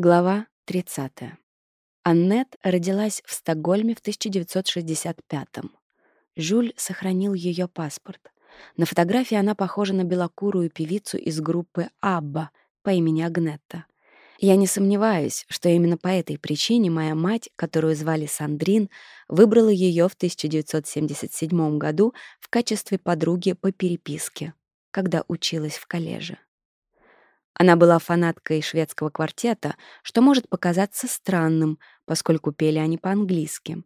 Глава 30. Аннет родилась в Стокгольме в 1965-м. Жюль сохранил ее паспорт. На фотографии она похожа на белокурую певицу из группы «Абба» по имени Агнетта. Я не сомневаюсь, что именно по этой причине моя мать, которую звали Сандрин, выбрала ее в 1977 году в качестве подруги по переписке, когда училась в коллеже. Она была фанаткой шведского квартета, что может показаться странным, поскольку пели они по-английски.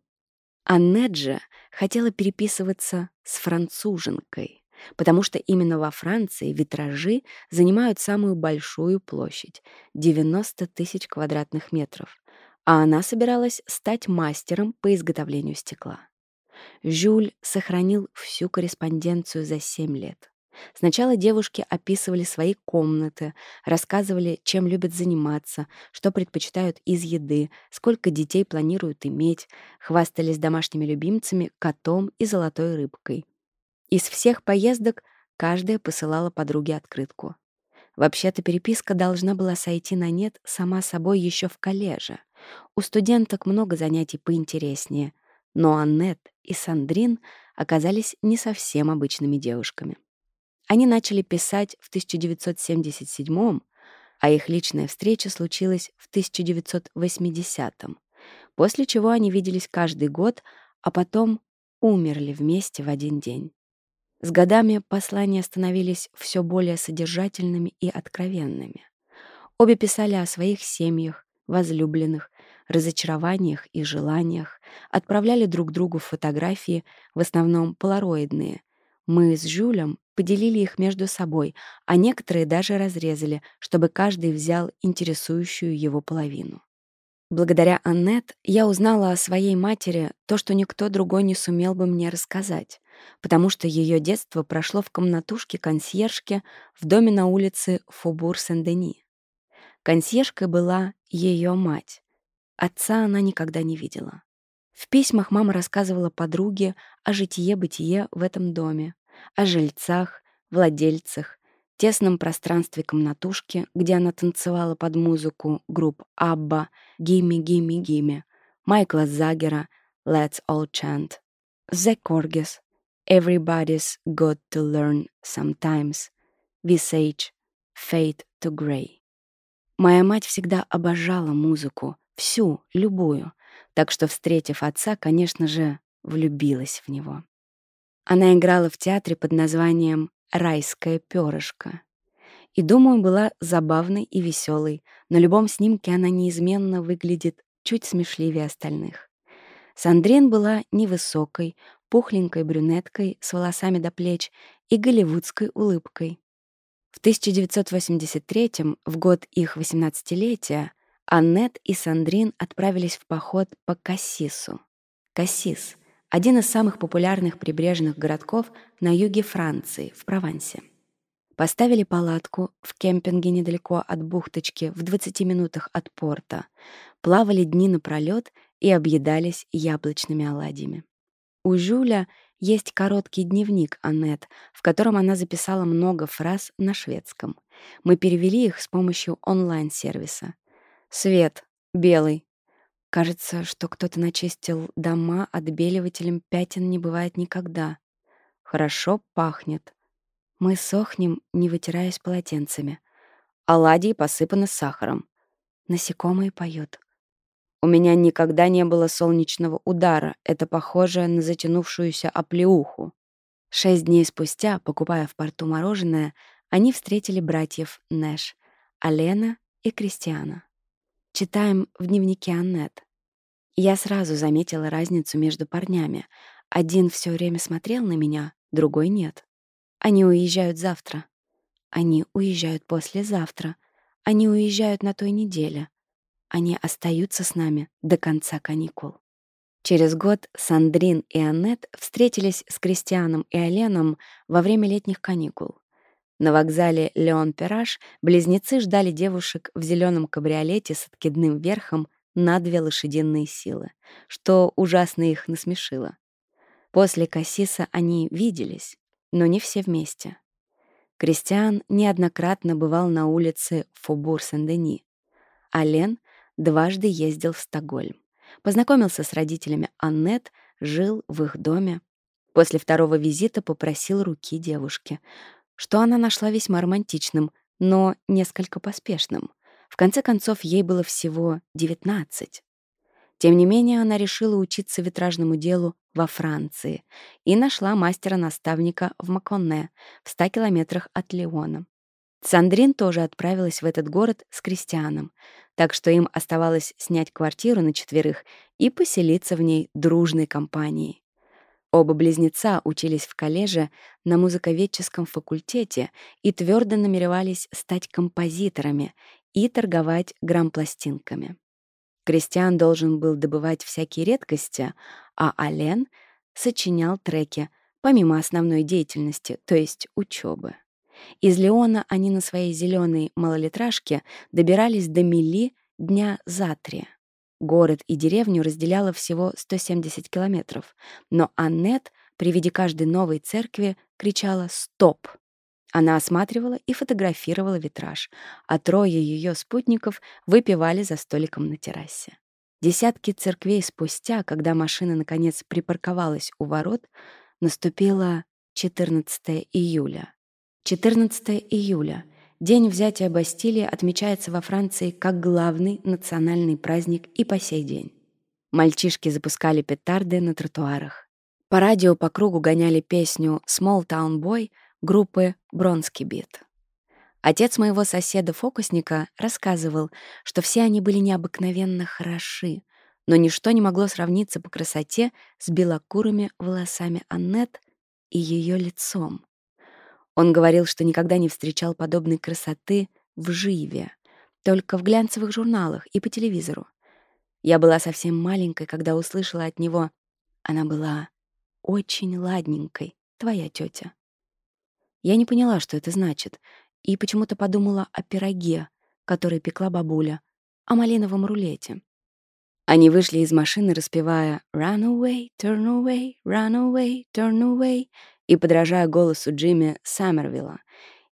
Аннет же хотела переписываться с француженкой, потому что именно во Франции витражи занимают самую большую площадь — 90 тысяч квадратных метров, а она собиралась стать мастером по изготовлению стекла. Жюль сохранил всю корреспонденцию за 7 лет. Сначала девушки описывали свои комнаты, рассказывали, чем любят заниматься, что предпочитают из еды, сколько детей планируют иметь, хвастались домашними любимцами, котом и золотой рыбкой. Из всех поездок каждая посылала подруге открытку. Вообще-то переписка должна была сойти на нет сама собой еще в коллеже. У студенток много занятий поинтереснее, но Аннет и Сандрин оказались не совсем обычными девушками. Они начали писать в 1977 а их личная встреча случилась в 1980 после чего они виделись каждый год, а потом умерли вместе в один день. С годами послания становились все более содержательными и откровенными. Обе писали о своих семьях, возлюбленных, разочарованиях и желаниях, отправляли друг другу фотографии, в основном полароидные, мы с Жюлем поделили их между собой, а некоторые даже разрезали, чтобы каждый взял интересующую его половину. Благодаря Аннет я узнала о своей матери то, что никто другой не сумел бы мне рассказать, потому что ее детство прошло в комнатушке консьержки в доме на улице Фобур-Сен-Дени. Консьержкой была ее мать. Отца она никогда не видела. В письмах мама рассказывала подруге о житие-бытие в этом доме, о жильцах, владельцах, тесном пространстве комнатушки, где она танцевала под музыку групп «Абба», «Гимми, Гимми, Гимми», Майкла Загера, «Let's All Chant», «The Corgis», «Everybody's Got to Learn Sometimes», «Visage», «Fade to Grey». Моя мать всегда обожала музыку, всю, любую — так что, встретив отца, конечно же, влюбилась в него. Она играла в театре под названием «Райское перышко». И, думаю, была забавной и веселой. На любом снимке она неизменно выглядит чуть смешливее остальных. Сандрин была невысокой, пухленькой брюнеткой с волосами до плеч и голливудской улыбкой. В 1983 в год их 18-летия, Аннет и Сандрин отправились в поход по Кассису. Кассис — один из самых популярных прибрежных городков на юге Франции, в Провансе. Поставили палатку в кемпинге недалеко от бухточки, в 20 минутах от порта, плавали дни напролёт и объедались яблочными оладьями. У Жюля есть короткий дневник Аннет, в котором она записала много фраз на шведском. Мы перевели их с помощью онлайн-сервиса. Свет. Белый. Кажется, что кто-то начистил дома отбеливателем пятен не бывает никогда. Хорошо пахнет. Мы сохнем, не вытираясь полотенцами. Оладьи посыпаны сахаром. Насекомые поют. У меня никогда не было солнечного удара. Это похоже на затянувшуюся оплеуху. Шесть дней спустя, покупая в порту мороженое, они встретили братьев Нэш, Алена и Кристиана. Читаем в дневнике Аннет. Я сразу заметила разницу между парнями. Один все время смотрел на меня, другой нет. Они уезжают завтра. Они уезжают послезавтра. Они уезжают на той неделе. Они остаются с нами до конца каникул. Через год Сандрин и Аннет встретились с Кристианом и Оленом во время летних каникул. На вокзале Леон-Пираж близнецы ждали девушек в зеленом кабриолете с откидным верхом на две лошадиные силы, что ужасно их насмешило. После Кассиса они виделись, но не все вместе. Кристиан неоднократно бывал на улице Фобур-Сен-Дени, а Лен дважды ездил в Стокгольм. Познакомился с родителями Аннет, жил в их доме. После второго визита попросил руки девушки что она нашла весьма романтичным, но несколько поспешным. В конце концов, ей было всего 19. Тем не менее, она решила учиться витражному делу во Франции и нашла мастера-наставника в Маконне, в 100 километрах от Леона. Сандрин тоже отправилась в этот город с крестьяном, так что им оставалось снять квартиру на четверых и поселиться в ней дружной компанией. Оба близнеца учились в коллеже на музыковедческом факультете и твердо намеревались стать композиторами и торговать грампластинками. Кристиан должен был добывать всякие редкости, а Ален сочинял треки, помимо основной деятельности, то есть учебы. Из Леона они на своей зеленой малолитражке добирались до Мели дня за три — Город и деревню разделяло всего 170 километров, но Аннет при виде каждой новой церкви кричала «Стоп!». Она осматривала и фотографировала витраж, а трое ее спутников выпивали за столиком на террасе. Десятки церквей спустя, когда машина, наконец, припарковалась у ворот, наступило 14 июля. 14 июля День взятия Бастилии отмечается во Франции как главный национальный праздник и по сей день. Мальчишки запускали петарды на тротуарах. По радио по кругу гоняли песню «Small Town Boy» группы «Бронский бит». Отец моего соседа-фокусника рассказывал, что все они были необыкновенно хороши, но ничто не могло сравниться по красоте с белокурыми волосами Аннет и ее лицом. Он говорил, что никогда не встречал подобной красоты в живе, только в глянцевых журналах и по телевизору. Я была совсем маленькой, когда услышала от него. Она была очень ладненькой, твоя тетя. Я не поняла, что это значит, и почему-то подумала о пироге, который пекла бабуля, о малиновом рулете. Они вышли из машины, распевая «Run away, turn away, run away, turn away, и, подражая голосу Джимми Саммервилла,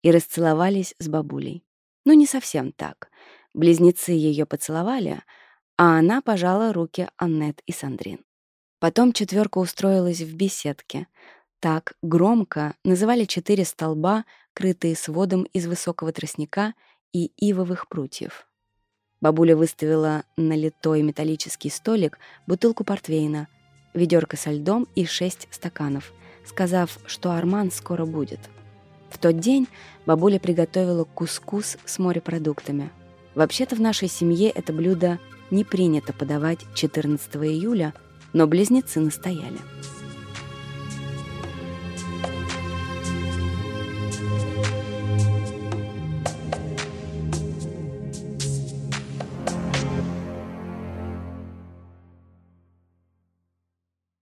и расцеловались с бабулей. Но не совсем так. Близнецы ее поцеловали, а она пожала руки Аннет и Сандрин. Потом четверка устроилась в беседке. Так громко называли четыре столба, крытые сводом из высокого тростника и ивовых прутьев. Бабуля выставила на литой металлический столик бутылку портвейна, ведерко со льдом и шесть стаканов — сказав, что Арман скоро будет. В тот день бабуля приготовила кускус с морепродуктами. Вообще-то в нашей семье это блюдо не принято подавать 14 июля, но близнецы настояли.